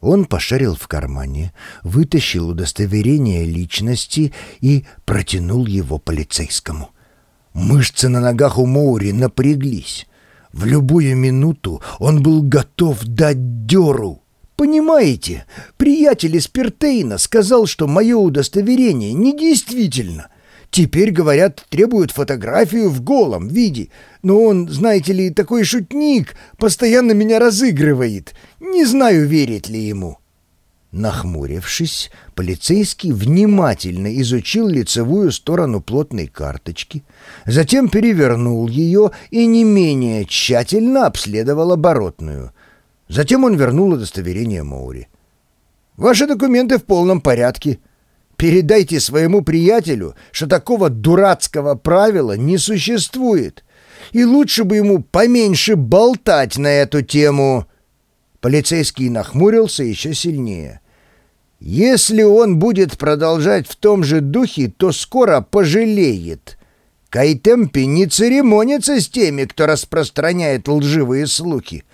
Он пошарил в кармане, вытащил удостоверение личности и протянул его полицейскому. Мышцы на ногах у Моури напряглись. В любую минуту он был готов дать дёру. «Понимаете, приятель из Пертейна сказал, что мое удостоверение недействительно. Теперь, говорят, требуют фотографию в голом виде. Но он, знаете ли, такой шутник, постоянно меня разыгрывает. Не знаю, верить ли ему». Нахмурившись, полицейский внимательно изучил лицевую сторону плотной карточки, затем перевернул ее и не менее тщательно обследовал оборотную. Затем он вернул удостоверение Моури. «Ваши документы в полном порядке. Передайте своему приятелю, что такого дурацкого правила не существует, и лучше бы ему поменьше болтать на эту тему». Полицейский нахмурился еще сильнее. «Если он будет продолжать в том же духе, то скоро пожалеет. Кайтемпи не церемонится с теми, кто распространяет лживые слухи.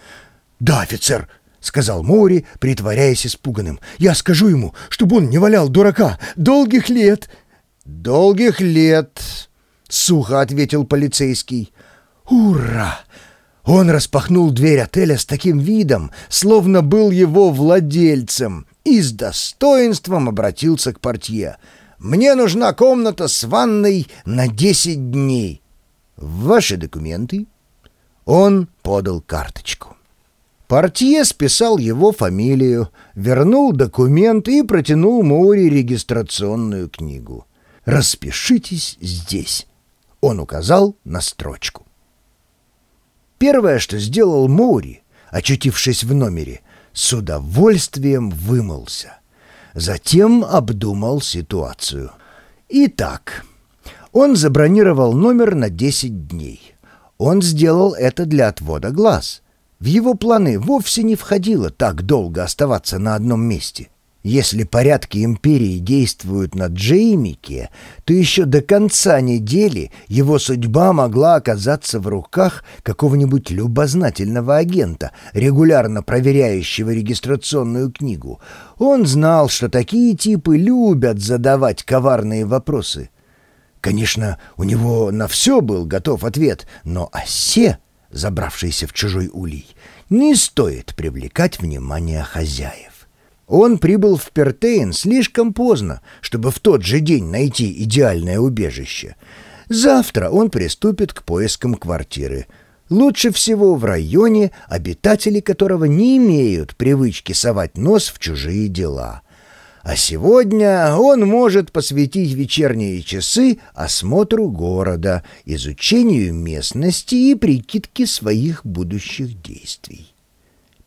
«Да, офицер», — сказал Моури, притворяясь испуганным. «Я скажу ему, чтобы он не валял дурака. Долгих лет!» «Долгих лет!» — сухо ответил полицейский. «Ура!» Он распахнул дверь отеля с таким видом, словно был его владельцем, и с достоинством обратился к портье. «Мне нужна комната с ванной на десять дней. Ваши документы?» Он подал карточку. Портье списал его фамилию, вернул документ и протянул Моури регистрационную книгу. «Распишитесь здесь», — он указал на строчку. Первое, что сделал Моури, очутившись в номере, с удовольствием вымылся. Затем обдумал ситуацию. Итак, он забронировал номер на 10 дней. Он сделал это для отвода глаз — в его планы вовсе не входило так долго оставаться на одном месте. Если порядки империи действуют на Джеймике, то еще до конца недели его судьба могла оказаться в руках какого-нибудь любознательного агента, регулярно проверяющего регистрационную книгу. Он знал, что такие типы любят задавать коварные вопросы. Конечно, у него на все был готов ответ, но осе забравшийся в чужой улей, не стоит привлекать внимание хозяев. Он прибыл в Пертейн слишком поздно, чтобы в тот же день найти идеальное убежище. Завтра он приступит к поискам квартиры. Лучше всего в районе, обитатели которого не имеют привычки совать нос в чужие дела — а сегодня он может посвятить вечерние часы осмотру города, изучению местности и прикидке своих будущих действий.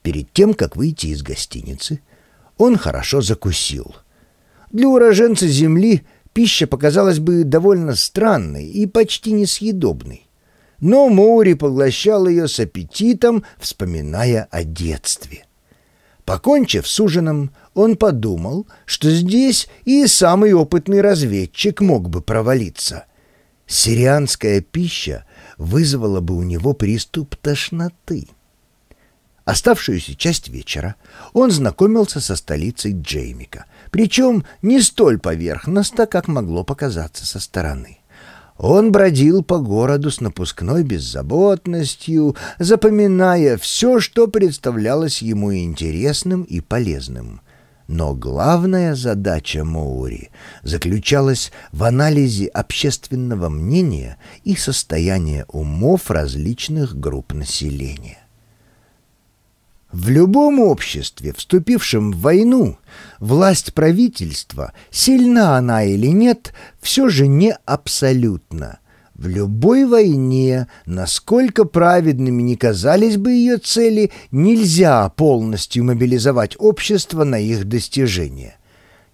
Перед тем, как выйти из гостиницы, он хорошо закусил. Для уроженца земли пища показалась бы довольно странной и почти несъедобной. Но Моури поглощал ее с аппетитом, вспоминая о детстве. Покончив с ужином, он подумал, что здесь и самый опытный разведчик мог бы провалиться. Сирианская пища вызвала бы у него приступ тошноты. Оставшуюся часть вечера он знакомился со столицей Джеймика, причем не столь поверхностно, как могло показаться со стороны. Он бродил по городу с напускной беззаботностью, запоминая все, что представлялось ему интересным и полезным. Но главная задача Моури заключалась в анализе общественного мнения и состояния умов различных групп населения. В любом обществе, вступившем в войну, власть правительства, сильна она или нет, все же не абсолютно – в любой войне, насколько праведными ни казались бы ее цели, нельзя полностью мобилизовать общество на их достижение.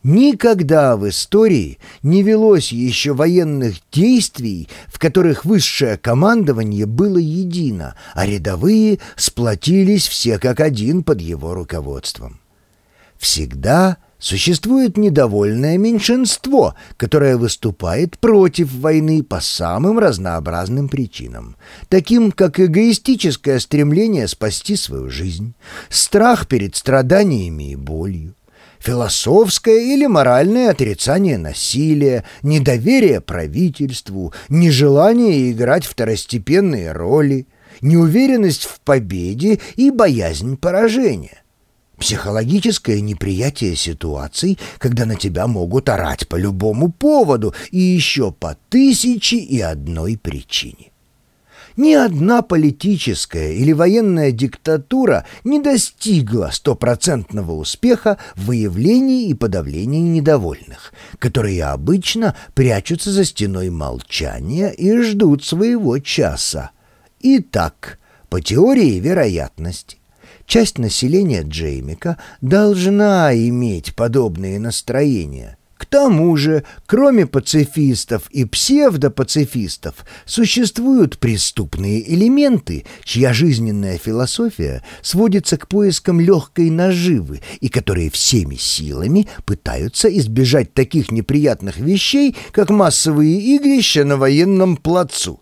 Никогда в истории не велось еще военных действий, в которых высшее командование было едино, а рядовые сплотились все как один под его руководством. Всегда Существует недовольное меньшинство, которое выступает против войны по самым разнообразным причинам, таким как эгоистическое стремление спасти свою жизнь, страх перед страданиями и болью, философское или моральное отрицание насилия, недоверие правительству, нежелание играть второстепенные роли, неуверенность в победе и боязнь поражения. Психологическое неприятие ситуаций, когда на тебя могут орать по любому поводу и еще по тысяче и одной причине. Ни одна политическая или военная диктатура не достигла стопроцентного успеха в выявлении и подавлении недовольных, которые обычно прячутся за стеной молчания и ждут своего часа. Итак, по теории вероятности, часть населения Джеймика должна иметь подобные настроения. Тому же, кроме пацифистов и псевдопацифистов, существуют преступные элементы, чья жизненная философия сводится к поискам легкой наживы и которые всеми силами пытаются избежать таких неприятных вещей, как массовые игрища на военном плацу.